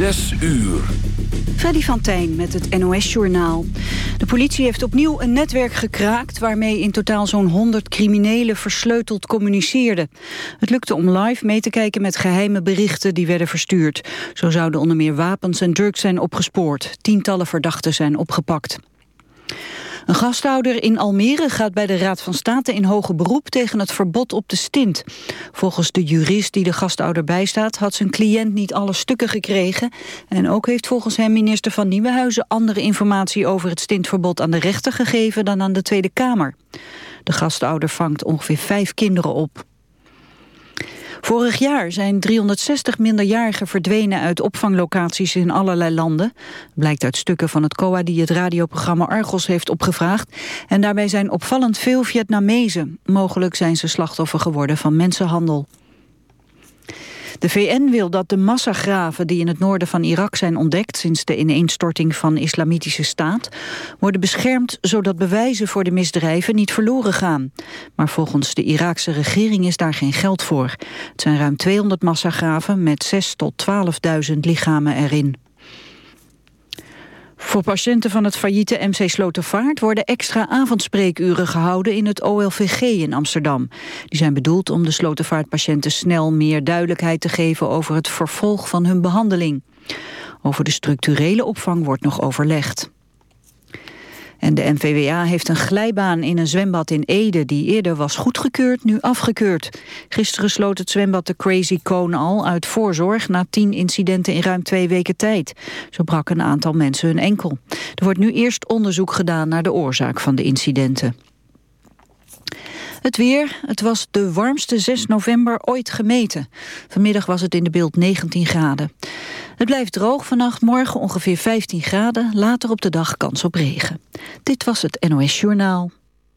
Zes uur. Freddy van Tijn met het NOS-journaal. De politie heeft opnieuw een netwerk gekraakt... waarmee in totaal zo'n 100 criminelen versleuteld communiceerden. Het lukte om live mee te kijken met geheime berichten die werden verstuurd. Zo zouden onder meer wapens en drugs zijn opgespoord. Tientallen verdachten zijn opgepakt. Een gasthouder in Almere gaat bij de Raad van State in hoger beroep tegen het verbod op de stint. Volgens de jurist die de gasthouder bijstaat had zijn cliënt niet alle stukken gekregen. En ook heeft volgens hem minister van Nieuwenhuizen andere informatie over het stintverbod aan de rechter gegeven dan aan de Tweede Kamer. De gasthouder vangt ongeveer vijf kinderen op. Vorig jaar zijn 360 minderjarigen verdwenen uit opvanglocaties in allerlei landen. Blijkt uit stukken van het COA die het radioprogramma Argos heeft opgevraagd. En daarbij zijn opvallend veel Vietnamezen. Mogelijk zijn ze slachtoffer geworden van mensenhandel. De VN wil dat de massagraven die in het noorden van Irak zijn ontdekt... sinds de ineenstorting van islamitische staat... worden beschermd zodat bewijzen voor de misdrijven niet verloren gaan. Maar volgens de Iraakse regering is daar geen geld voor. Het zijn ruim 200 massagraven met 6 tot 12.000 lichamen erin. Voor patiënten van het failliete MC Slotervaart worden extra avondspreekuren gehouden in het OLVG in Amsterdam. Die zijn bedoeld om de Slotervaartpatiënten snel meer duidelijkheid te geven over het vervolg van hun behandeling. Over de structurele opvang wordt nog overlegd. En de NVWA heeft een glijbaan in een zwembad in Ede... die eerder was goedgekeurd, nu afgekeurd. Gisteren sloot het zwembad de Crazy Cone al uit voorzorg... na tien incidenten in ruim twee weken tijd. Zo brak een aantal mensen hun enkel. Er wordt nu eerst onderzoek gedaan naar de oorzaak van de incidenten. Het weer, het was de warmste 6 november ooit gemeten. Vanmiddag was het in de beeld 19 graden. Het blijft droog vannacht, morgen ongeveer 15 graden. Later op de dag kans op regen. Dit was het NOS Journaal.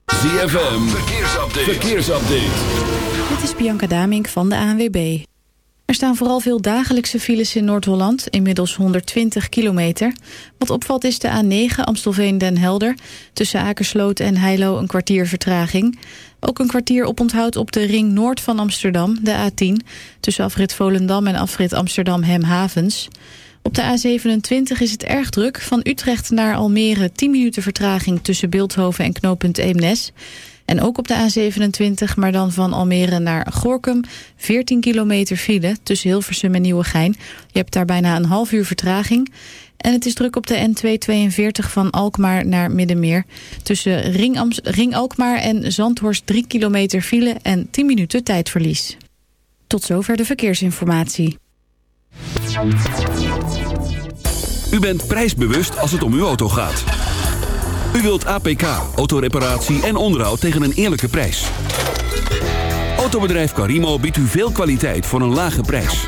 ZFM, verkeersupdate. verkeersupdate. Dit is Bianca Damink van de ANWB. Er staan vooral veel dagelijkse files in Noord-Holland, inmiddels 120 kilometer. Wat opvalt is de A9 Amstelveen-Den Helder. Tussen Akersloot en Heilo een kwartier vertraging. Ook een kwartier oponthoud op de ring noord van Amsterdam, de A10... tussen afrit Volendam en afrit Amsterdam-Hemhavens. Op de A27 is het erg druk. Van Utrecht naar Almere 10 minuten vertraging tussen Beeldhoven en knooppunt Eemnes... En ook op de A27, maar dan van Almere naar Gorkum... 14 kilometer file tussen Hilversum en Nieuwegein. Je hebt daar bijna een half uur vertraging. En het is druk op de N242 van Alkmaar naar Middenmeer. Tussen Ring, Alkmaar en Zandhorst 3 kilometer file en 10 minuten tijdverlies. Tot zover de verkeersinformatie. U bent prijsbewust als het om uw auto gaat. U wilt APK, autoreparatie en onderhoud tegen een eerlijke prijs. Autobedrijf Carimo biedt u veel kwaliteit voor een lage prijs.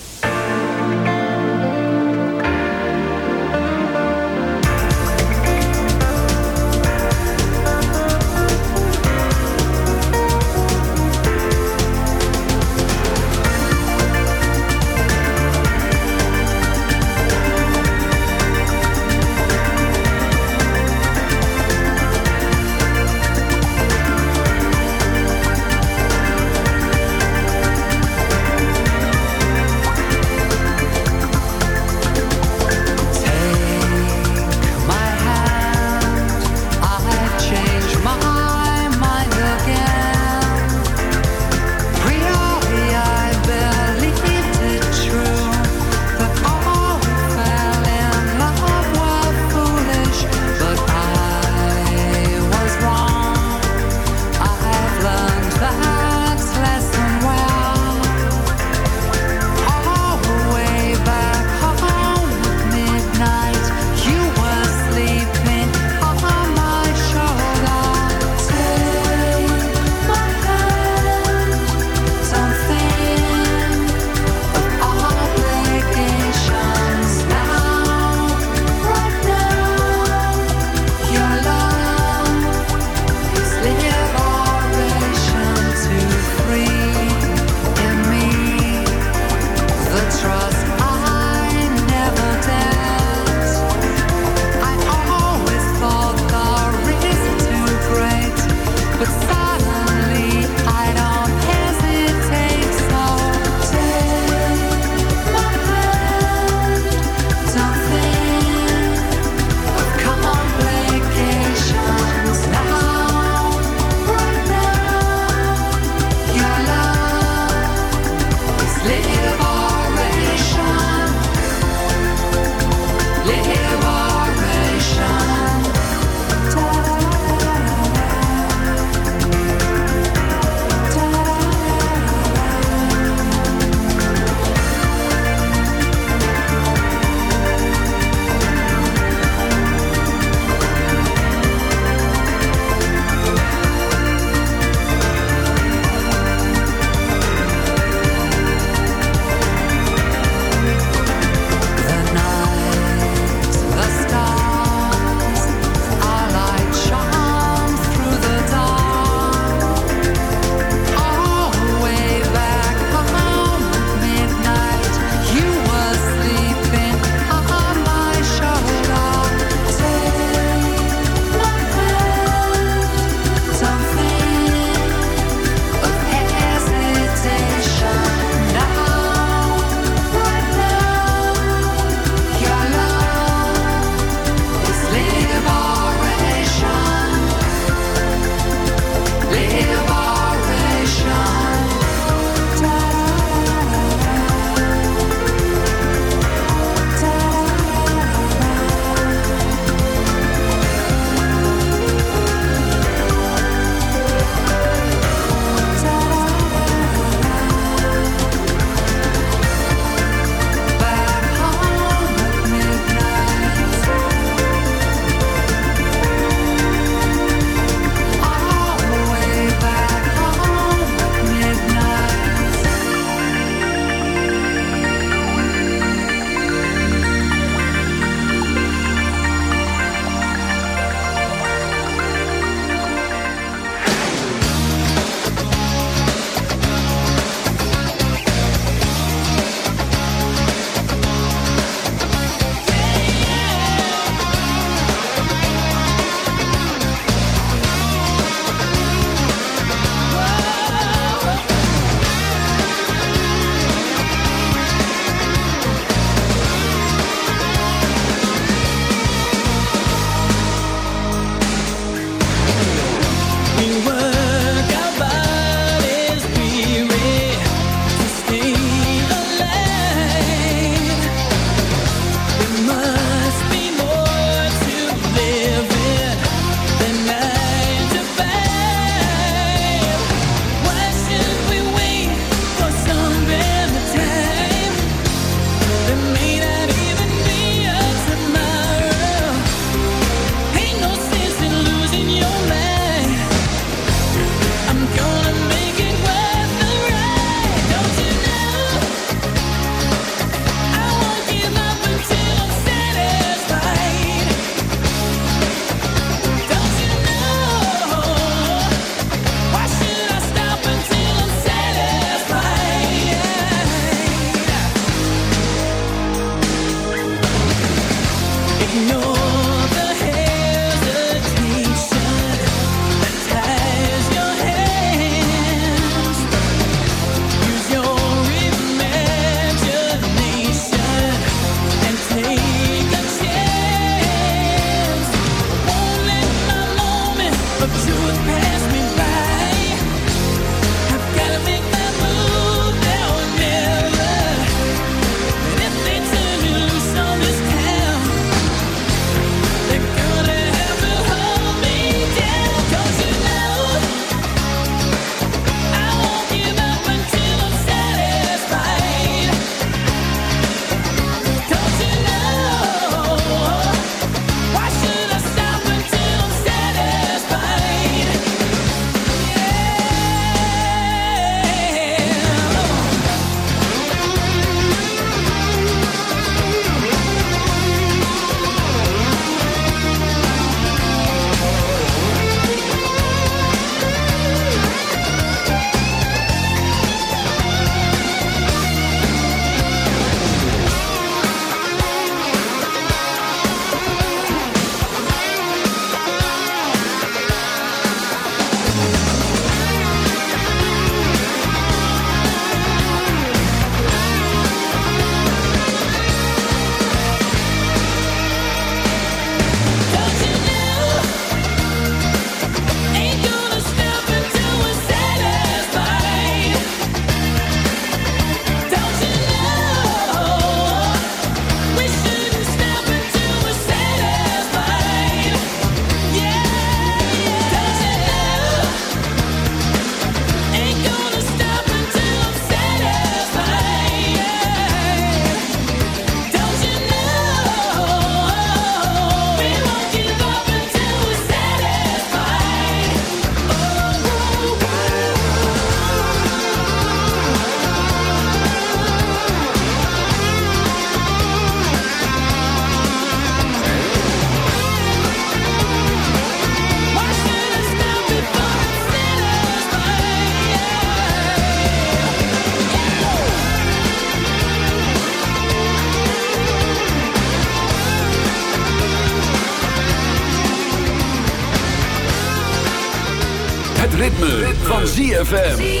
ZFM.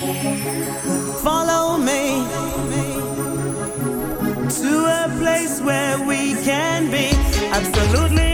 Follow me to a place where we can be absolutely.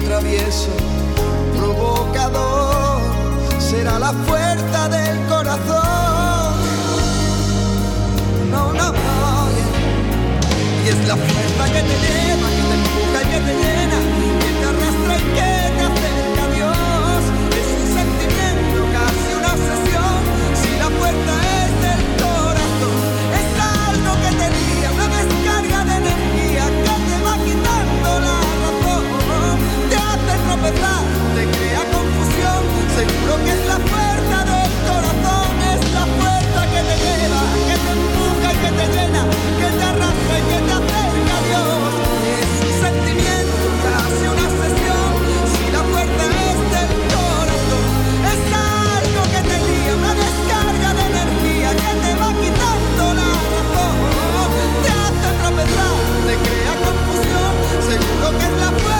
travieso, provocador, será la fuerza del corazón. No, no, no. Y es la fuerza que te lleva, que te empuja y que te lleva. Que es la puerta del corazón, es la fuerza que te lleva, que te empuja y que te llena, que te arranca y que te acerca a Dios. Si es un sentimiento, te hace una sesión. Si la fuerza es del corazón, es algo que te lía, una descarga de energía que te va quitando la razón. Te hace atravesar, te crea confusión. Seguro que es la puerta.